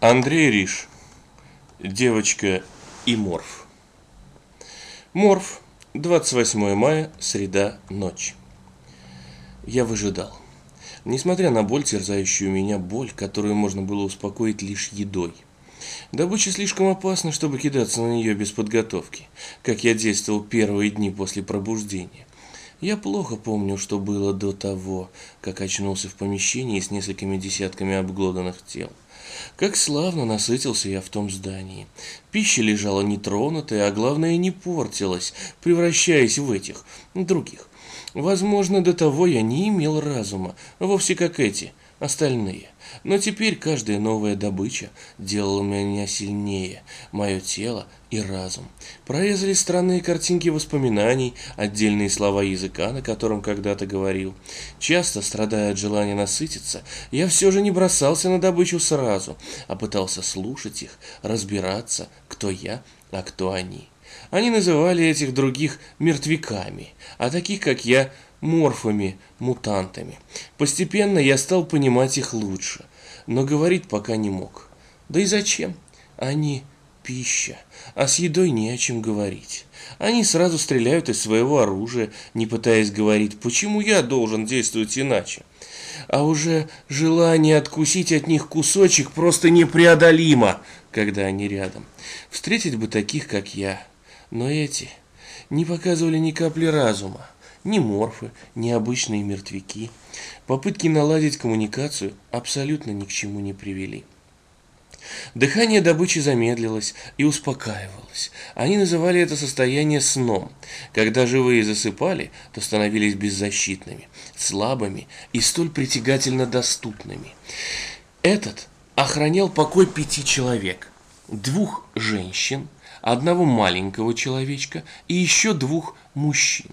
Андрей Риш. Девочка и Морф. Морф. 28 мая, среда, ночь. Я выжидал. Несмотря на боль, терзающую меня боль, которую можно было успокоить лишь едой. Добыча слишком опасна, чтобы кидаться на нее без подготовки, как я действовал первые дни после пробуждения. Я плохо помню, что было до того, как очнулся в помещении с несколькими десятками обглоданных тел. Как славно насытился я в том здании. Пища лежала нетронутая, а главное не портилась, превращаясь в этих, других. Возможно, до того я не имел разума, вовсе как эти, остальные. Но теперь каждая новая добыча делала меня сильнее, мое тело и разум. Прорезали странные картинки воспоминаний, отдельные слова языка, на котором когда-то говорил. Часто, страдая от желания насытиться, я все же не бросался на добычу сразу, а пытался слушать их, разбираться, кто я, а кто они. Они называли этих других мертвяками, а таких, как я, морфами, мутантами. Постепенно я стал понимать их лучше, но говорить пока не мог. Да и зачем? Они пища, а с едой не о чем говорить. Они сразу стреляют из своего оружия, не пытаясь говорить, почему я должен действовать иначе. А уже желание откусить от них кусочек просто непреодолимо, когда они рядом. Встретить бы таких, как я. Но эти не показывали ни капли разума ни морфы, ни обычные мертвяки. Попытки наладить коммуникацию абсолютно ни к чему не привели. Дыхание добычи замедлилось и успокаивалось. Они называли это состояние сном. Когда живые засыпали, то становились беззащитными, слабыми и столь притягательно доступными. Этот охранял покой пяти человек. Двух женщин, одного маленького человечка и еще двух мужчин.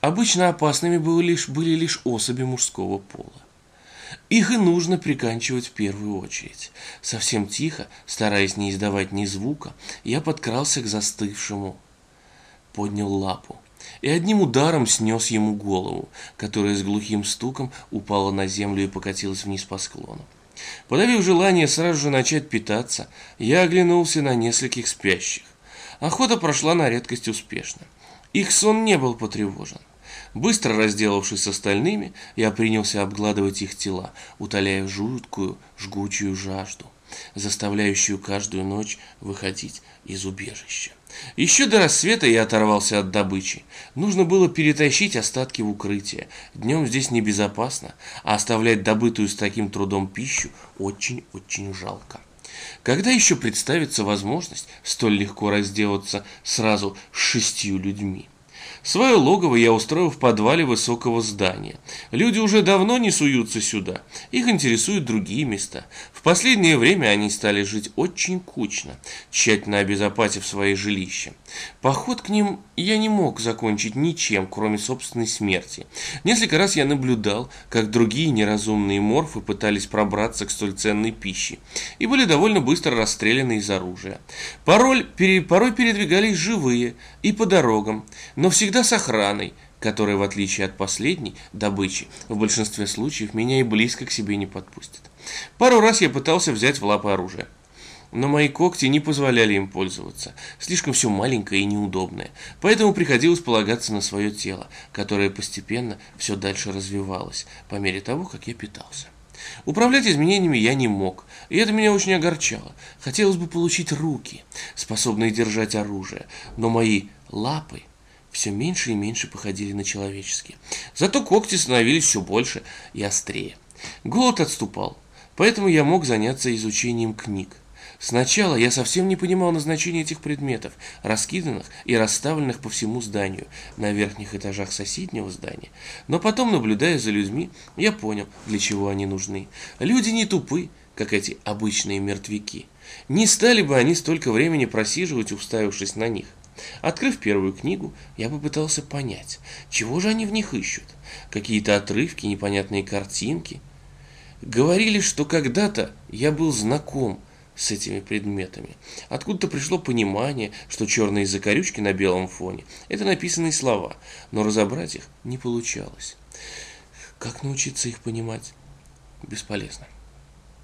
Обычно опасными были лишь, были лишь особи мужского пола. Их и нужно приканчивать в первую очередь. Совсем тихо, стараясь не издавать ни звука, я подкрался к застывшему, поднял лапу и одним ударом снес ему голову, которая с глухим стуком упала на землю и покатилась вниз по склону. Подавив желание сразу же начать питаться, я оглянулся на нескольких спящих. Охота прошла на редкость успешно. Их сон не был потревожен. Быстро разделавшись с остальными, я принялся обгладывать их тела, утоляя жуткую, жгучую жажду, заставляющую каждую ночь выходить из убежища. Еще до рассвета я оторвался от добычи. Нужно было перетащить остатки в укрытие. Днем здесь небезопасно, а оставлять добытую с таким трудом пищу очень-очень жалко. Когда еще представится возможность столь легко разделаться сразу с шестью людьми? Свое логово я устроил в подвале высокого здания. Люди уже давно не суются сюда. Их интересуют другие места. В последнее время они стали жить очень кучно, тщательно обезопасив свои жилища. Поход к ним я не мог закончить ничем, кроме собственной смерти. Несколько раз я наблюдал, как другие неразумные морфы пытались пробраться к столь ценной пище и были довольно быстро расстреляны из оружия. Порой, порой передвигались живые и по дорогам, но всегда с охраной, которая, в отличие от последней добычи, в большинстве случаев меня и близко к себе не подпустит. Пару раз я пытался взять в лапы оружие но мои когти не позволяли им пользоваться. Слишком все маленькое и неудобное. Поэтому приходилось полагаться на свое тело, которое постепенно все дальше развивалось, по мере того, как я питался. Управлять изменениями я не мог, и это меня очень огорчало. Хотелось бы получить руки, способные держать оружие, но мои лапы все меньше и меньше походили на человеческие. Зато когти становились все больше и острее. Голод отступал, поэтому я мог заняться изучением книг. Сначала я совсем не понимал назначения этих предметов, раскиданных и расставленных по всему зданию, на верхних этажах соседнего здания. Но потом, наблюдая за людьми, я понял, для чего они нужны. Люди не тупы, как эти обычные мертвяки. Не стали бы они столько времени просиживать, уставившись на них. Открыв первую книгу, я попытался понять, чего же они в них ищут. Какие-то отрывки, непонятные картинки. Говорили, что когда-то я был знаком с этими предметами. Откуда-то пришло понимание, что черные закорючки на белом фоне – это написанные слова, но разобрать их не получалось. Как научиться их понимать? Бесполезно.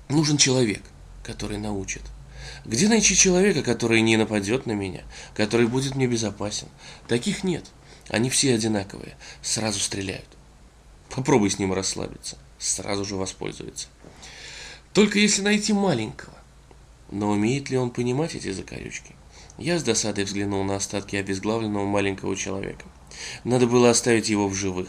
Нужен человек, который научит? Где найти человека, который не нападет на меня, который будет мне безопасен? Таких нет. Они все одинаковые, сразу стреляют. Попробуй с ним расслабиться, сразу же воспользуется. Только если найти маленького. Но умеет ли он понимать эти закорючки? Я с досадой взглянул на остатки обезглавленного маленького человека. Надо было оставить его в живых.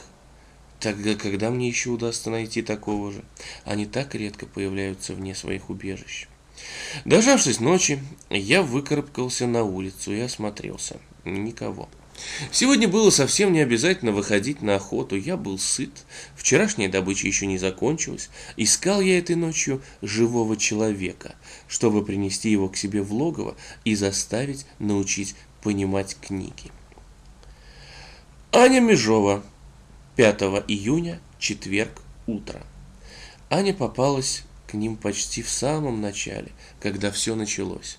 Тогда когда мне еще удастся найти такого же? Они так редко появляются вне своих убежищ. Дожавшись ночи, я выкарабкался на улицу и осмотрелся. Никого. Сегодня было совсем не обязательно выходить на охоту, я был сыт, вчерашняя добыча еще не закончилась. Искал я этой ночью живого человека, чтобы принести его к себе в логово и заставить научить понимать книги. Аня Межова, 5 июня, четверг, утро. Аня попалась к ним почти в самом начале, когда все началось.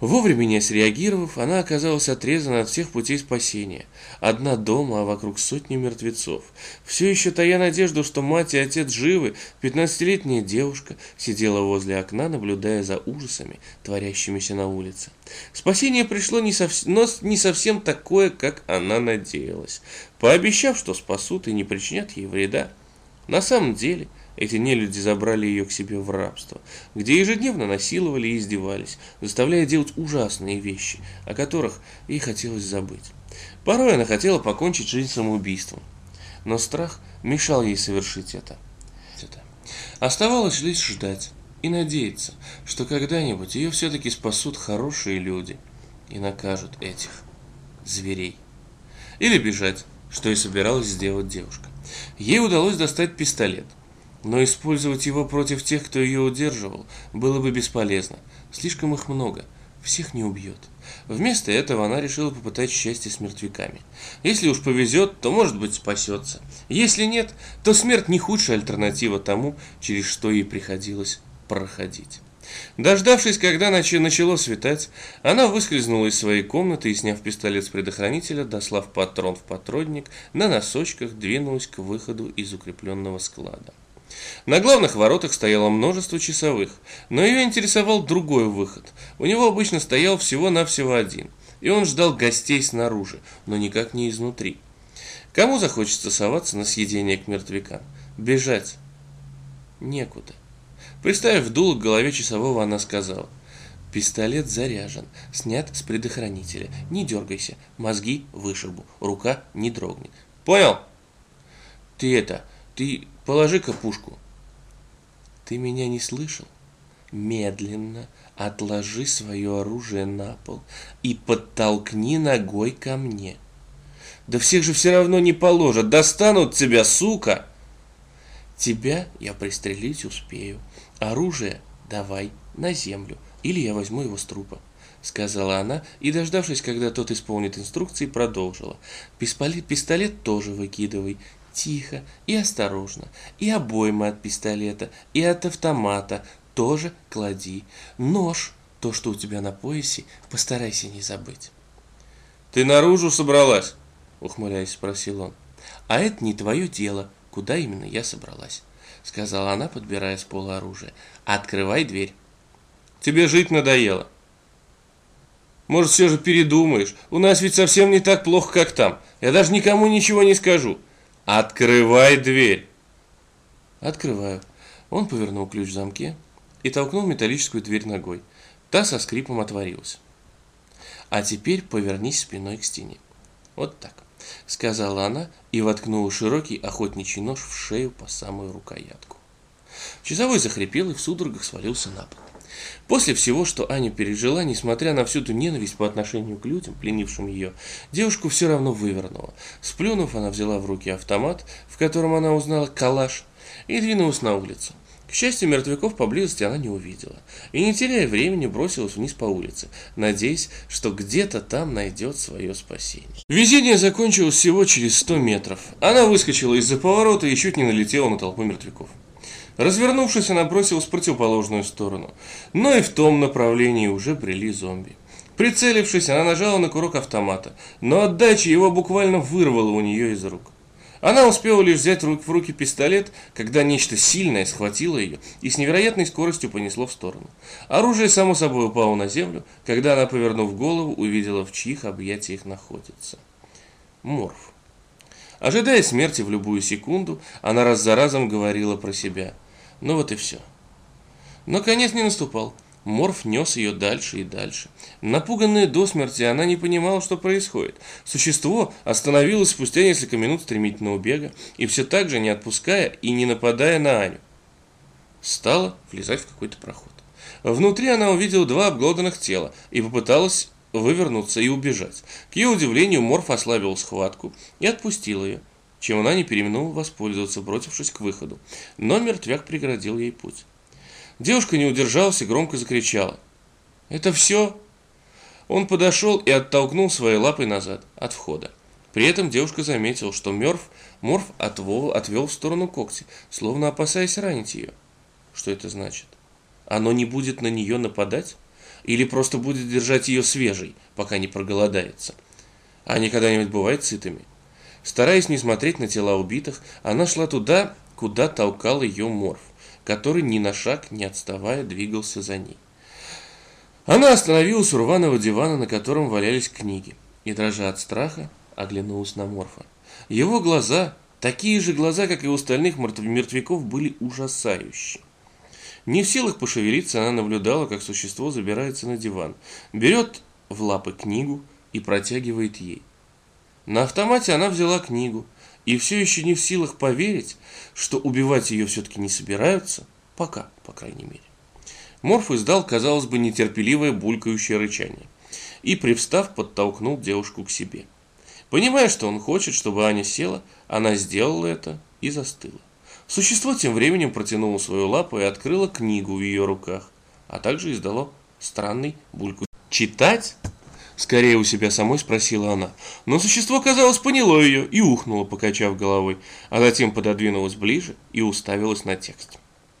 Вовремя не среагировав, она оказалась отрезана от всех путей спасения. Одна дома, а вокруг сотни мертвецов. Все еще тая надежду, что мать и отец живы, пятнадцатилетняя девушка сидела возле окна, наблюдая за ужасами, творящимися на улице. Спасение пришло не совсем, но не совсем такое, как она надеялась, пообещав, что спасут и не причинят ей вреда. На самом деле – эти нелюди забрали ее к себе в рабство, где ежедневно насиловали и издевались, заставляя делать ужасные вещи, о которых ей хотелось забыть. Порой она хотела покончить жизнь самоубийством, но страх мешал ей совершить это. Оставалось лишь ждать и надеяться, что когда-нибудь ее все-таки спасут хорошие люди и накажут этих зверей. Или бежать, что и собиралась сделать девушка. Ей удалось достать пистолет – но использовать его против тех, кто ее удерживал, было бы бесполезно. Слишком их много. Всех не убьет. Вместо этого она решила попытать счастье с мертвяками. Если уж повезет, то, может быть, спасется. Если нет, то смерть не худшая альтернатива тому, через что ей приходилось проходить. Дождавшись, когда начало светать, она выскользнула из своей комнаты и, сняв пистолет с предохранителя, дослав патрон в патронник, на носочках двинулась к выходу из укрепленного склада. На главных воротах стояло множество часовых, но ее интересовал другой выход. У него обычно стоял всего-навсего один, и он ждал гостей снаружи, но никак не изнутри. Кому захочется соваться на съедение к мертвякам? Бежать? Некуда. Приставив дуло к голове часового, она сказала. Пистолет заряжен, снят с предохранителя. Не дергайся, мозги вышибу, рука не дрогнет. Понял? Ты это, ты Положи-ка пушку. Ты меня не слышал? Медленно отложи свое оружие на пол и подтолкни ногой ко мне. Да всех же все равно не положат, достанут тебя, сука! Тебя я пристрелить успею. Оружие давай на землю, или я возьму его с трупа. — сказала она, и, дождавшись, когда тот исполнит инструкции, продолжила. «Пистолет, пистолет тоже выкидывай, тихо и осторожно. И обоймы от пистолета, и от автомата тоже клади. Нож, то, что у тебя на поясе, постарайся не забыть. «Ты наружу собралась?» — ухмыляясь, спросил он. «А это не твое дело, куда именно я собралась», — сказала она, подбирая с пола оружие. «Открывай дверь». «Тебе жить надоело». «Может, все же передумаешь? У нас ведь совсем не так плохо, как там. Я даже никому ничего не скажу. «Открывай дверь!» Открываю. Он повернул ключ в замке и толкнул металлическую дверь ногой. Та со скрипом отворилась. «А теперь повернись спиной к стене». «Вот так», — сказала она и воткнула широкий охотничий нож в шею по самую рукоятку. Часовой захрипел и в судорогах свалился на пол. После всего, что Аня пережила, несмотря на всю ту ненависть по отношению к людям, пленившим ее, девушку все равно вывернула. Сплюнув, она взяла в руки автомат, в котором она узнала калаш, и двинулась на улицу. К счастью, мертвяков поблизости она не увидела. И не теряя времени, бросилась вниз по улице, надеясь, что где-то там найдет свое спасение. Везение закончилось всего через 100 метров. Она выскочила из-за поворота и чуть не налетела на толпу мертвяков. Развернувшись, она бросилась в противоположную сторону, но и в том направлении уже брели зомби. Прицелившись, она нажала на курок автомата, но отдача его буквально вырвала у нее из рук. Она успела лишь взять в руки пистолет, когда нечто сильное схватило ее и с невероятной скоростью понесло в сторону. Оружие, само собой, упало на землю, когда она, повернув голову, увидела, в чьих объятиях находится. Морф. Ожидая смерти в любую секунду, она раз за разом говорила про себя. Ну вот и все. Но конец не наступал. Морф нес ее дальше и дальше. Напуганная до смерти, она не понимала, что происходит. Существо остановилось спустя несколько минут стремительного бега, и все так же, не отпуская и не нападая на Аню, стала влезать в какой-то проход. Внутри она увидела два обглоданных тела и попыталась вывернуться и убежать. К ее удивлению, Морф ослабил схватку и отпустил ее, чем она не переменула воспользоваться, бросившись к выходу. Но мертвяк преградил ей путь. Девушка не удержалась и громко закричала. «Это все?» Он подошел и оттолкнул своей лапой назад, от входа. При этом девушка заметила, что Мёрф, Морф отвел, отвел в сторону когти, словно опасаясь ранить ее. Что это значит? Оно не будет на нее нападать? Или просто будет держать ее свежей, пока не проголодается? Они когда-нибудь бывают сытыми? Стараясь не смотреть на тела убитых, она шла туда, куда толкал ее Морф который ни на шаг не отставая двигался за ней. Она остановилась у рваного дивана, на котором валялись книги, и, дрожа от страха, оглянулась на Морфа. Его глаза, такие же глаза, как и у остальных мертвяков, были ужасающие. Не в силах пошевелиться, она наблюдала, как существо забирается на диван, берет в лапы книгу и протягивает ей. На автомате она взяла книгу, и все еще не в силах поверить, что убивать ее все-таки не собираются, пока, по крайней мере. Морф издал, казалось бы, нетерпеливое булькающее рычание и, привстав, подтолкнул девушку к себе. Понимая, что он хочет, чтобы Аня села, она сделала это и застыла. Существо тем временем протянуло свою лапу и открыло книгу в ее руках, а также издало странный булькающий. «Читать?» Скорее у себя самой спросила она. Но существо, казалось, поняло ее и ухнуло, покачав головой, а затем пододвинулось ближе и уставилось на текст.